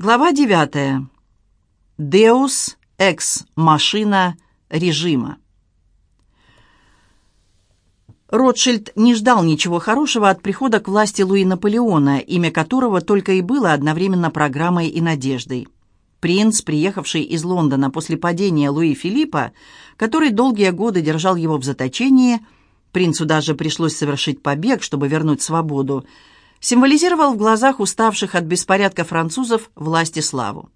Глава 9. Deus ex machina режима. Ротшильд не ждал ничего хорошего от прихода к власти Луи Наполеона, имя которого только и было одновременно программой и надеждой. Принц, приехавший из Лондона после падения Луи Филиппа, который долгие годы держал его в заточении, принцу даже пришлось совершить побег, чтобы вернуть свободу, символизировал в глазах уставших от беспорядка французов власти славу.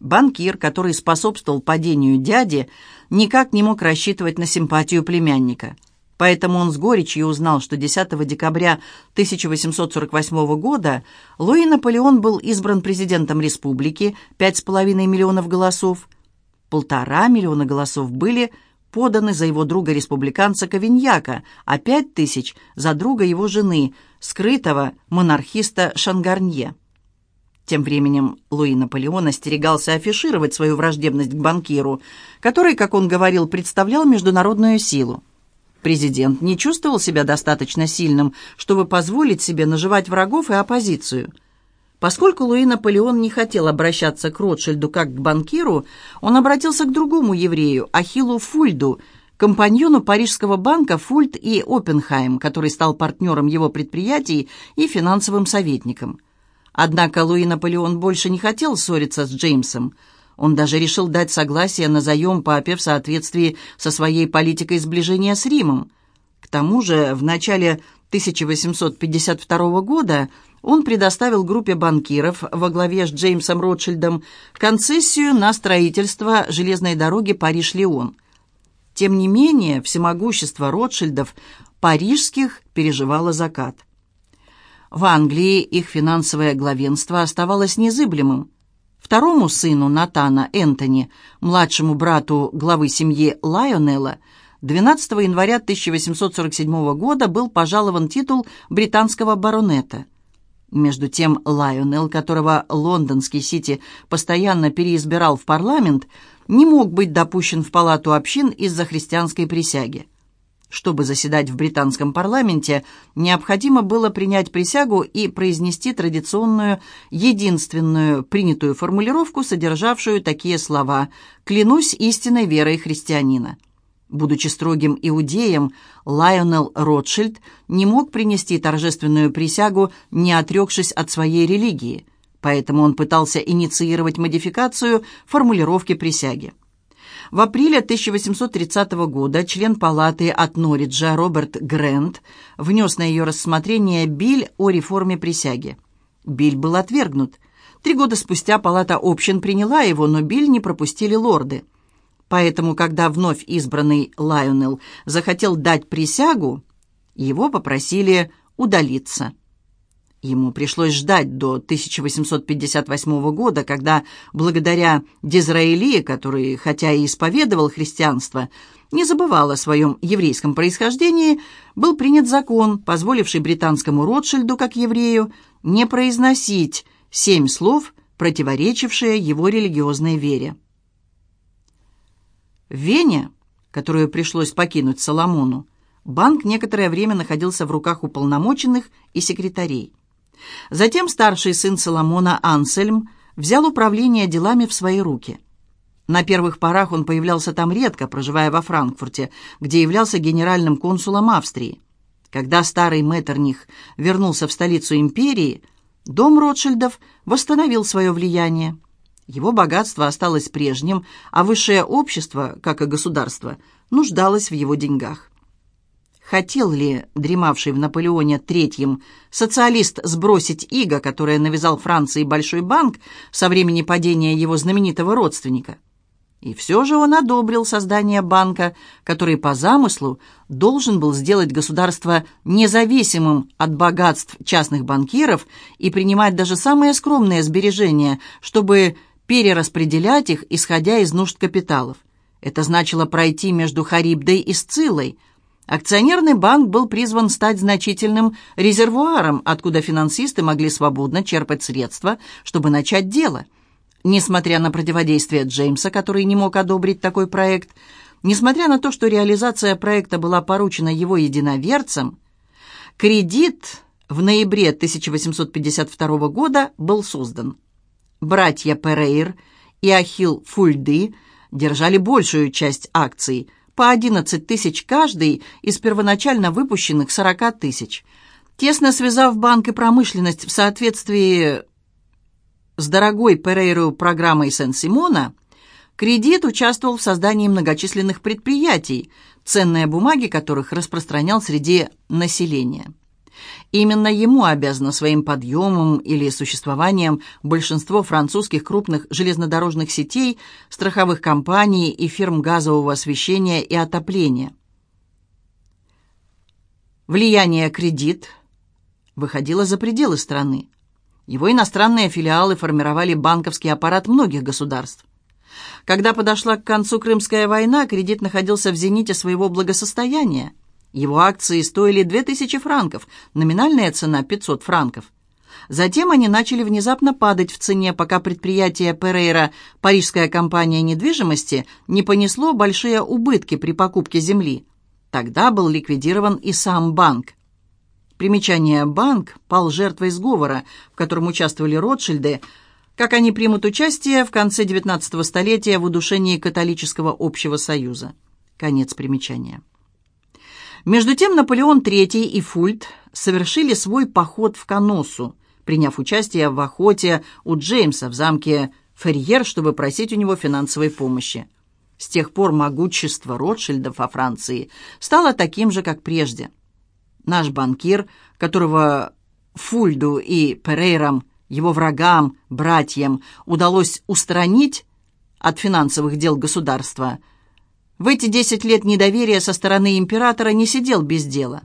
Банкир, который способствовал падению дяди, никак не мог рассчитывать на симпатию племянника. Поэтому он с горечью узнал, что 10 декабря 1848 года Луи Наполеон был избран президентом республики, 5,5 миллионов голосов. Полтора миллиона голосов были поданы за его друга-республиканца Ковиньяка, а пять тысяч – за друга его жены, скрытого монархиста Шангарнье. Тем временем Луи Наполеон остерегался афишировать свою враждебность к банкиру, который, как он говорил, представлял международную силу. Президент не чувствовал себя достаточно сильным, чтобы позволить себе наживать врагов и оппозицию – Поскольку Луи Наполеон не хотел обращаться к Ротшильду как к банкиру, он обратился к другому еврею, Ахиллу Фульду, компаньону парижского банка Фульд и Оппенхайм, который стал партнером его предприятий и финансовым советником. Однако Луи Наполеон больше не хотел ссориться с Джеймсом. Он даже решил дать согласие на заем папе в соответствии со своей политикой сближения с Римом. К тому же в начале 1852 года он предоставил группе банкиров во главе с Джеймсом Ротшильдом концессию на строительство железной дороги Париж-Лион. Тем не менее, всемогущество Ротшильдов парижских переживало закат. В Англии их финансовое главенство оставалось незыблемым. Второму сыну Натана Энтони, младшему брату главы семьи Лайонелла, 12 января 1847 года был пожалован титул британского баронета – между тем Лайонел, которого лондонский Сити постоянно переизбирал в парламент, не мог быть допущен в палату общин из-за христианской присяги. Чтобы заседать в британском парламенте, необходимо было принять присягу и произнести традиционную, единственную принятую формулировку, содержавшую такие слова «клянусь истинной верой христианина». Будучи строгим иудеем, Лайонел Ротшильд не мог принести торжественную присягу, не отрекшись от своей религии, поэтому он пытался инициировать модификацию формулировки присяги. В апреле 1830 года член палаты от Норриджа Роберт Грэнд внес на ее рассмотрение биль о реформе присяги. Биль был отвергнут. Три года спустя палата общин приняла его, но биль не пропустили лорды – Поэтому, когда вновь избранный Лайонел захотел дать присягу, его попросили удалиться. Ему пришлось ждать до 1858 года, когда, благодаря Дизраили, который, хотя и исповедовал христианство, не забывал о своем еврейском происхождении, был принят закон, позволивший британскому Ротшильду, как еврею, не произносить семь слов, противоречившие его религиозной вере. В Вене, которую пришлось покинуть Соломону, банк некоторое время находился в руках уполномоченных и секретарей. Затем старший сын Соломона Ансельм взял управление делами в свои руки. На первых порах он появлялся там редко, проживая во Франкфурте, где являлся генеральным консулом Австрии. Когда старый Меттерних вернулся в столицу империи, дом Ротшильдов восстановил свое влияние. Его богатство осталось прежним, а высшее общество, как и государство, нуждалось в его деньгах. Хотел ли дремавший в Наполеоне III социалист сбросить иго, которое навязал Франции Большой банк со времени падения его знаменитого родственника? И все же он одобрил создание банка, который по замыслу должен был сделать государство независимым от богатств частных банкиров и принимать даже самые скромные сбережения, чтобы перераспределять их, исходя из нужд капиталов. Это значило пройти между Харибдой и Сцилой. Акционерный банк был призван стать значительным резервуаром, откуда финансисты могли свободно черпать средства, чтобы начать дело. Несмотря на противодействие Джеймса, который не мог одобрить такой проект, несмотря на то, что реализация проекта была поручена его единоверцам, кредит в ноябре 1852 года был создан. Братья Перейр и Ахилл Фульды держали большую часть акций, по 11 тысяч каждый из первоначально выпущенных 40 тысяч. Тесно связав банк и промышленность в соответствии с дорогой Перейру программой Сен-Симона, кредит участвовал в создании многочисленных предприятий, ценные бумаги которых распространял среди населения. Именно ему обязано своим подъемом или существованием большинство французских крупных железнодорожных сетей, страховых компаний и фирм газового освещения и отопления. Влияние кредит выходило за пределы страны. Его иностранные филиалы формировали банковский аппарат многих государств. Когда подошла к концу Крымская война, кредит находился в зените своего благосостояния – его акции стоили 2000 франков, номинальная цена 500 франков. Затем они начали внезапно падать в цене, пока предприятие Перейра, парижская компания недвижимости, не понесло большие убытки при покупке земли. Тогда был ликвидирован и сам банк. Примечание «банк» пал жертвой сговора, в котором участвовали Ротшильды, как они примут участие в конце XIX столетия в удушении католического общего союза. Конец примечания. Между тем Наполеон III и Фульт совершили свой поход в Коносу, приняв участие в охоте у Джеймса в замке Ферьер, чтобы просить у него финансовой помощи. С тех пор могущество Ротшильдов во Франции стало таким же, как прежде. Наш банкир, которого Фульду и Перейрам, его врагам, братьям, удалось устранить от финансовых дел государства – в эти десять лет недоверия со стороны императора не сидел без дела.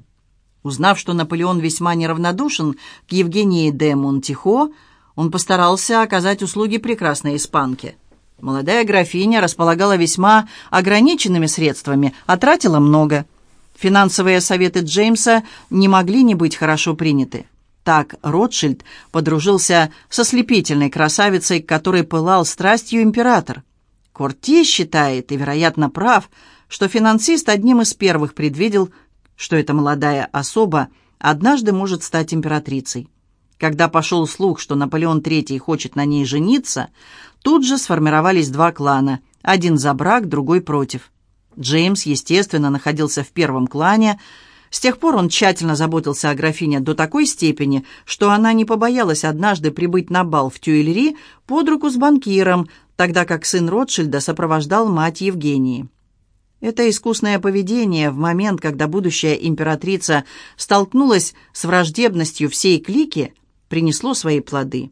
Узнав, что Наполеон весьма неравнодушен к Евгении де Монтихо, он постарался оказать услуги прекрасной испанке. Молодая графиня располагала весьма ограниченными средствами, а тратила много. Финансовые советы Джеймса не могли не быть хорошо приняты. Так Ротшильд подружился со слепительной красавицей, к которой пылал страстью император. Корти считает, и, вероятно, прав, что финансист одним из первых предвидел, что эта молодая особа однажды может стать императрицей. Когда пошел слух, что Наполеон III хочет на ней жениться, тут же сформировались два клана, один за брак, другой против. Джеймс, естественно, находился в первом клане. С тех пор он тщательно заботился о графине до такой степени, что она не побоялась однажды прибыть на бал в Тюильри под руку с банкиром, тогда как сын Ротшильда сопровождал мать Евгении. Это искусное поведение в момент, когда будущая императрица столкнулась с враждебностью всей клики, принесло свои плоды.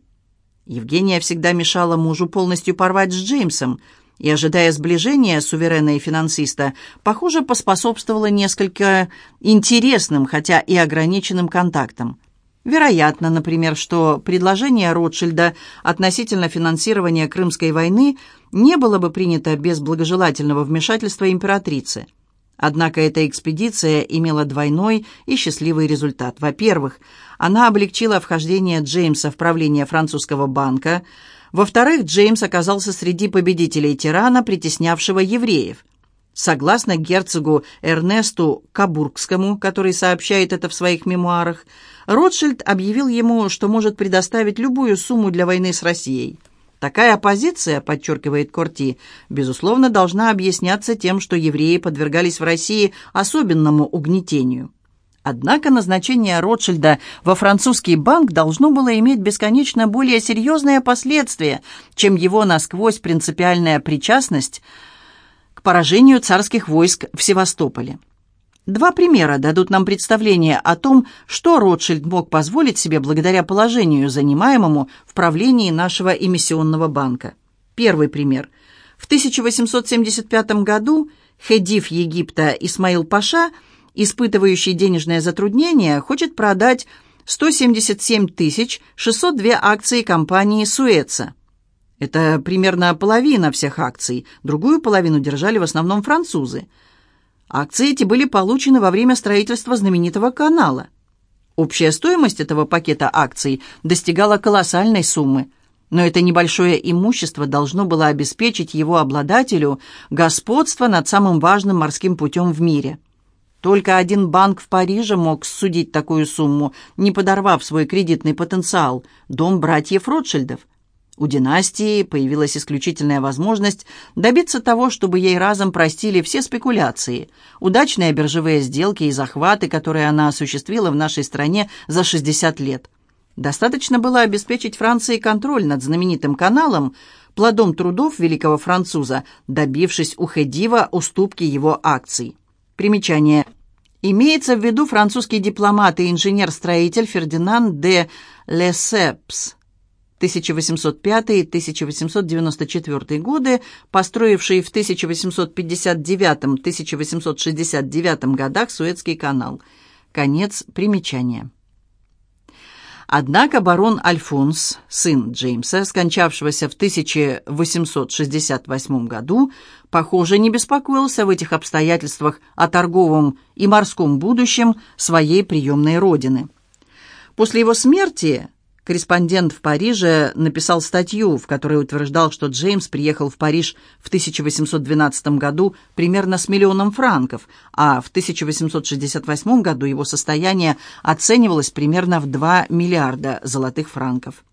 Евгения всегда мешала мужу полностью порвать с Джеймсом, и, ожидая сближения суверена и финансиста, похоже, поспособствовала несколько интересным, хотя и ограниченным контактам. Вероятно, например, что предложение Ротшильда относительно финансирования Крымской войны не было бы принято без благожелательного вмешательства императрицы. Однако эта экспедиция имела двойной и счастливый результат. Во-первых, она облегчила вхождение Джеймса в правление французского банка. Во-вторых, Джеймс оказался среди победителей тирана, притеснявшего евреев. Согласно герцогу Эрнесту Кабургскому, который сообщает это в своих мемуарах, Ротшильд объявил ему, что может предоставить любую сумму для войны с Россией. Такая оппозиция, подчеркивает Корти, безусловно, должна объясняться тем, что евреи подвергались в России особенному угнетению. Однако назначение Ротшильда во французский банк должно было иметь бесконечно более серьезные последствия, чем его насквозь принципиальная причастность поражению царских войск в Севастополе. Два примера дадут нам представление о том, что Ротшильд мог позволить себе благодаря положению, занимаемому в правлении нашего эмиссионного банка. Первый пример. В 1875 году хедиф Египта Исмаил Паша, испытывающий денежное затруднение, хочет продать 177 602 акции компании «Суэца». Это примерно половина всех акций, другую половину держали в основном французы – Акции эти были получены во время строительства знаменитого канала. Общая стоимость этого пакета акций достигала колоссальной суммы, но это небольшое имущество должно было обеспечить его обладателю господство над самым важным морским путем в мире. Только один банк в Париже мог судить такую сумму, не подорвав свой кредитный потенциал – дом братьев Ротшильдов. У династии появилась исключительная возможность добиться того, чтобы ей разом простили все спекуляции, удачные биржевые сделки и захваты, которые она осуществила в нашей стране за 60 лет. Достаточно было обеспечить Франции контроль над знаменитым каналом, плодом трудов великого француза, добившись у Хедива уступки его акций. Примечание. Имеется в виду французский дипломат и инженер-строитель Фердинанд де Лесепс, 1805-1894 годы, построивший в 1859-1869 годах Суэцкий канал. Конец примечания. Однако барон Альфонс, сын Джеймса, скончавшегося в 1868 году, похоже, не беспокоился в этих обстоятельствах о торговом и морском будущем своей приемной родины. После его смерти Корреспондент в Париже написал статью, в которой утверждал, что Джеймс приехал в Париж в 1812 году примерно с миллионом франков, а в 1868 году его состояние оценивалось примерно в 2 миллиарда золотых франков.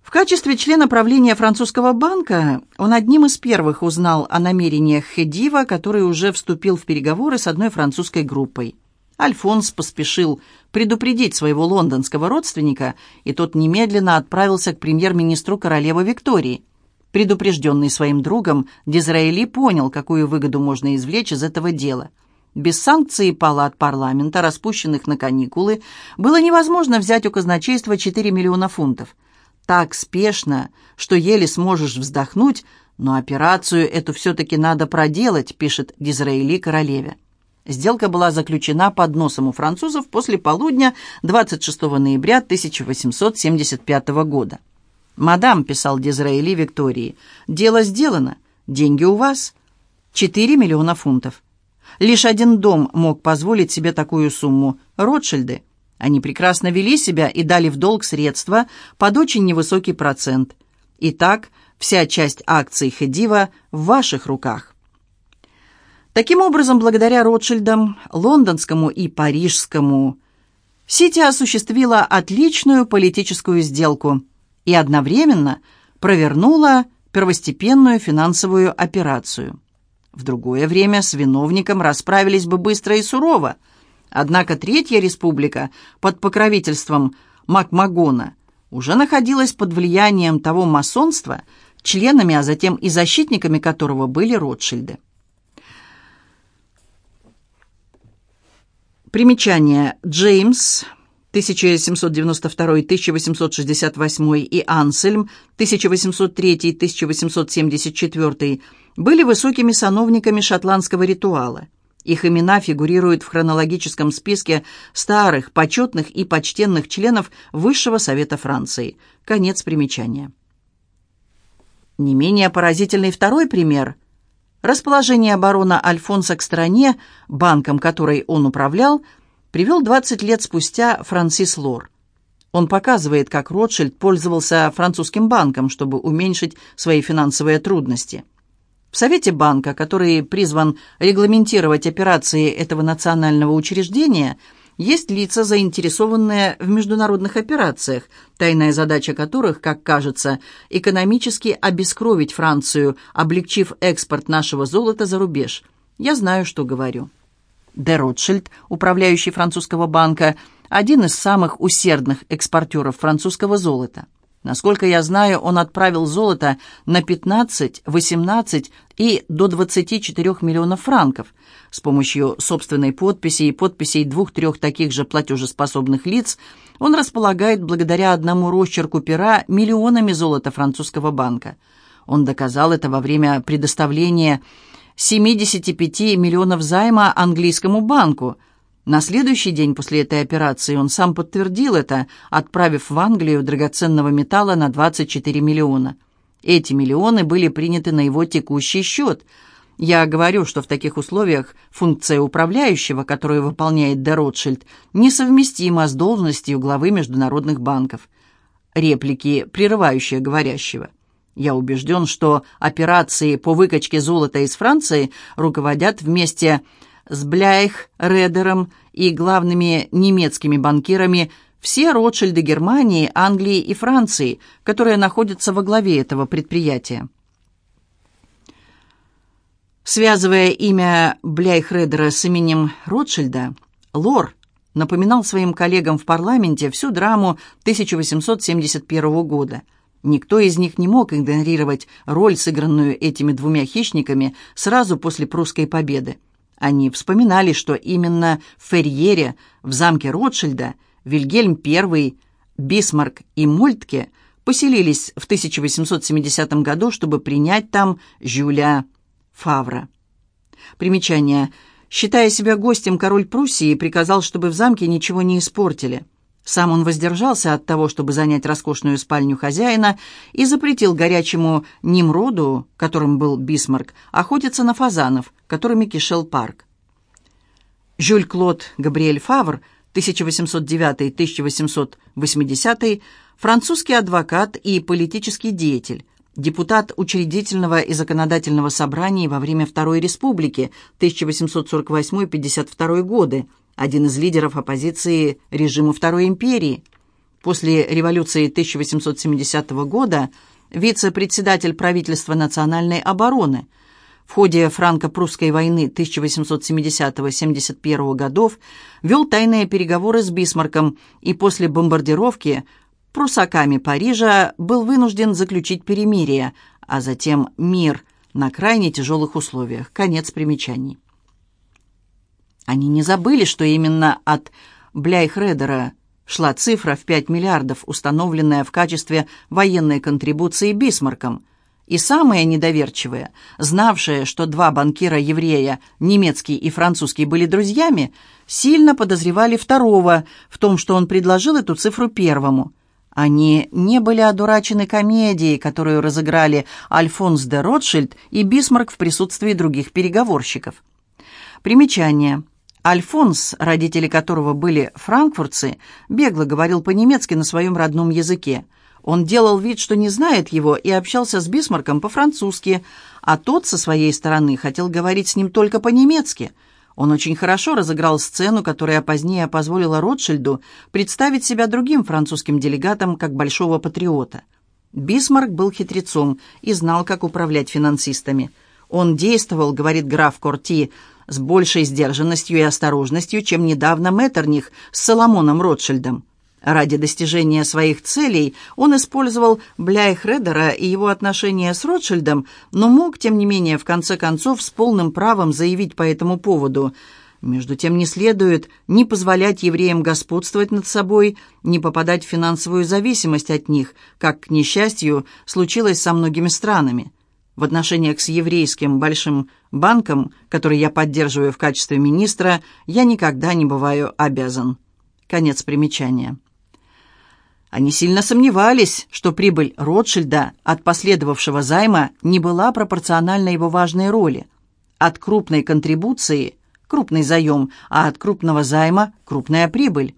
В качестве члена правления французского банка он одним из первых узнал о намерениях Хедива, который уже вступил в переговоры с одной французской группой. Альфонс поспешил предупредить своего лондонского родственника, и тот немедленно отправился к премьер-министру королевы Виктории. Предупрежденный своим другом, Дизраэли понял, какую выгоду можно извлечь из этого дела. Без санкций палат парламента, распущенных на каникулы, было невозможно взять у казначейства 4 миллиона фунтов. Так спешно, что еле сможешь вздохнуть, но операцию эту все-таки надо проделать, пишет Дизраэли королеве. Сделка была заключена под носом у французов после полудня 26 ноября 1875 года. «Мадам», — писал Дизраэли Виктории, — «дело сделано, деньги у вас. 4 миллиона фунтов. Лишь один дом мог позволить себе такую сумму — Ротшильды. Они прекрасно вели себя и дали в долг средства под очень невысокий процент. Итак, вся часть акций Хедива в ваших руках. Таким образом, благодаря Ротшильдам, лондонскому и парижскому, Сити осуществила отличную политическую сделку и одновременно провернула первостепенную финансовую операцию. В другое время с виновником расправились бы быстро и сурово, однако Третья Республика под покровительством Макмагона уже находилась под влиянием того масонства, членами, а затем и защитниками которого были Ротшильды. Примечание. Джеймс, 1792-1868 и Ансельм, 1803-1874, были высокими сановниками шотландского ритуала. Их имена фигурируют в хронологическом списке старых, почетных и почтенных членов Высшего Совета Франции. Конец примечания. Не менее поразительный второй пример – Расположение барона Альфонса к стране, банком которой он управлял, привел 20 лет спустя Франсис Лор. Он показывает, как Ротшильд пользовался французским банком, чтобы уменьшить свои финансовые трудности. В Совете банка, который призван регламентировать операции этого национального учреждения – есть лица, заинтересованные в международных операциях, тайная задача которых, как кажется, экономически обескровить Францию, облегчив экспорт нашего золота за рубеж. Я знаю, что говорю. Де Ротшильд, управляющий французского банка, один из самых усердных экспортеров французского золота. Насколько я знаю, он отправил золото на 15, 18 и до 24 миллионов франков – с помощью собственной подписи и подписей двух-трех таких же платежеспособных лиц он располагает благодаря одному росчерку пера миллионами золота французского банка. Он доказал это во время предоставления 75 миллионов займа английскому банку. На следующий день после этой операции он сам подтвердил это, отправив в Англию драгоценного металла на 24 миллиона. Эти миллионы были приняты на его текущий счет – я говорю, что в таких условиях функция управляющего, которую выполняет Де Ротшильд, несовместима с должностью главы международных банков. Реплики, прерывающие говорящего. Я убежден, что операции по выкачке золота из Франции руководят вместе с Бляйх, Редером и главными немецкими банкирами все Ротшильды Германии, Англии и Франции, которые находятся во главе этого предприятия. Связывая имя Бляйхредера с именем Ротшильда, Лор напоминал своим коллегам в парламенте всю драму 1871 года. Никто из них не мог игнорировать роль, сыгранную этими двумя хищниками сразу после прусской победы. Они вспоминали, что именно в Ферьере, в замке Ротшильда, Вильгельм I, Бисмарк и Мольтке поселились в 1870 году, чтобы принять там Жюля Фавра. Примечание. Считая себя гостем, король Пруссии приказал, чтобы в замке ничего не испортили. Сам он воздержался от того, чтобы занять роскошную спальню хозяина, и запретил горячему Нимроду, которым был Бисмарк, охотиться на фазанов, которыми кишел парк. Жюль Клод Габриэль Фавр – 1809-1880, французский адвокат и политический деятель, депутат учредительного и законодательного собраний во время Второй Республики 1848-52 годы, один из лидеров оппозиции режиму Второй империи. После революции 1870 года вице-председатель правительства национальной обороны – в ходе франко-прусской войны 1870-71 годов вел тайные переговоры с Бисмарком и после бомбардировки прусаками Парижа был вынужден заключить перемирие, а затем мир на крайне тяжелых условиях. Конец примечаний. Они не забыли, что именно от Бляйхредера шла цифра в 5 миллиардов, установленная в качестве военной контрибуции Бисмарком – и самые недоверчивые, знавшие, что два банкира-еврея, немецкий и французский, были друзьями, сильно подозревали второго в том, что он предложил эту цифру первому. Они не были одурачены комедией, которую разыграли Альфонс де Ротшильд и Бисмарк в присутствии других переговорщиков. Примечание. Альфонс, родители которого были франкфуртцы, бегло говорил по-немецки на своем родном языке – он делал вид, что не знает его, и общался с Бисмарком по-французски, а тот, со своей стороны, хотел говорить с ним только по-немецки. Он очень хорошо разыграл сцену, которая позднее позволила Ротшильду представить себя другим французским делегатом как большого патриота. Бисмарк был хитрецом и знал, как управлять финансистами. Он действовал, говорит граф Корти, с большей сдержанностью и осторожностью, чем недавно Меттерних с Соломоном Ротшильдом. Ради достижения своих целей он использовал Бляйхредера и его отношения с Ротшильдом, но мог, тем не менее, в конце концов, с полным правом заявить по этому поводу. Между тем не следует ни позволять евреям господствовать над собой, ни попадать в финансовую зависимость от них, как, к несчастью, случилось со многими странами. В отношениях с еврейским большим банком, который я поддерживаю в качестве министра, я никогда не бываю обязан. Конец примечания. Они сильно сомневались, что прибыль Ротшильда от последовавшего займа не была пропорциональна его важной роли. От крупной контрибуции – крупный заем, а от крупного займа – крупная прибыль.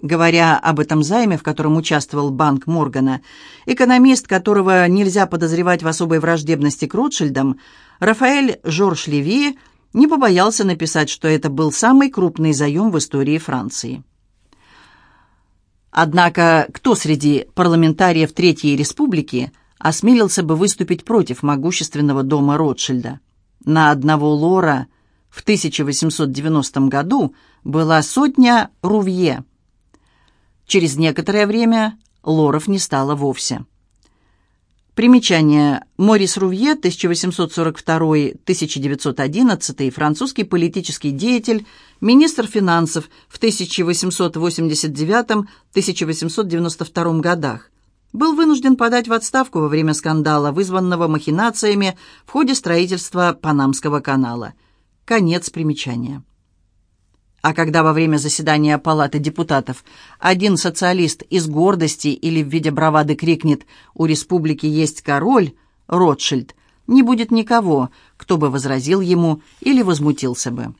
Говоря об этом займе, в котором участвовал Банк Моргана, экономист, которого нельзя подозревать в особой враждебности к Ротшильдам, Рафаэль Жорж Леви не побоялся написать, что это был самый крупный заем в истории Франции. Однако кто среди парламентариев Третьей Республики осмелился бы выступить против могущественного дома Ротшильда? На одного лора в 1890 году была сотня рувье. Через некоторое время лоров не стало вовсе. Примечание. Морис Рувье, 1842-1911, французский политический деятель, министр финансов в 1889-1892 годах. Был вынужден подать в отставку во время скандала, вызванного махинациями в ходе строительства Панамского канала. Конец примечания. А когда во время заседания Палаты депутатов один социалист из гордости или в виде бравады крикнет «У республики есть король», Ротшильд, не будет никого, кто бы возразил ему или возмутился бы.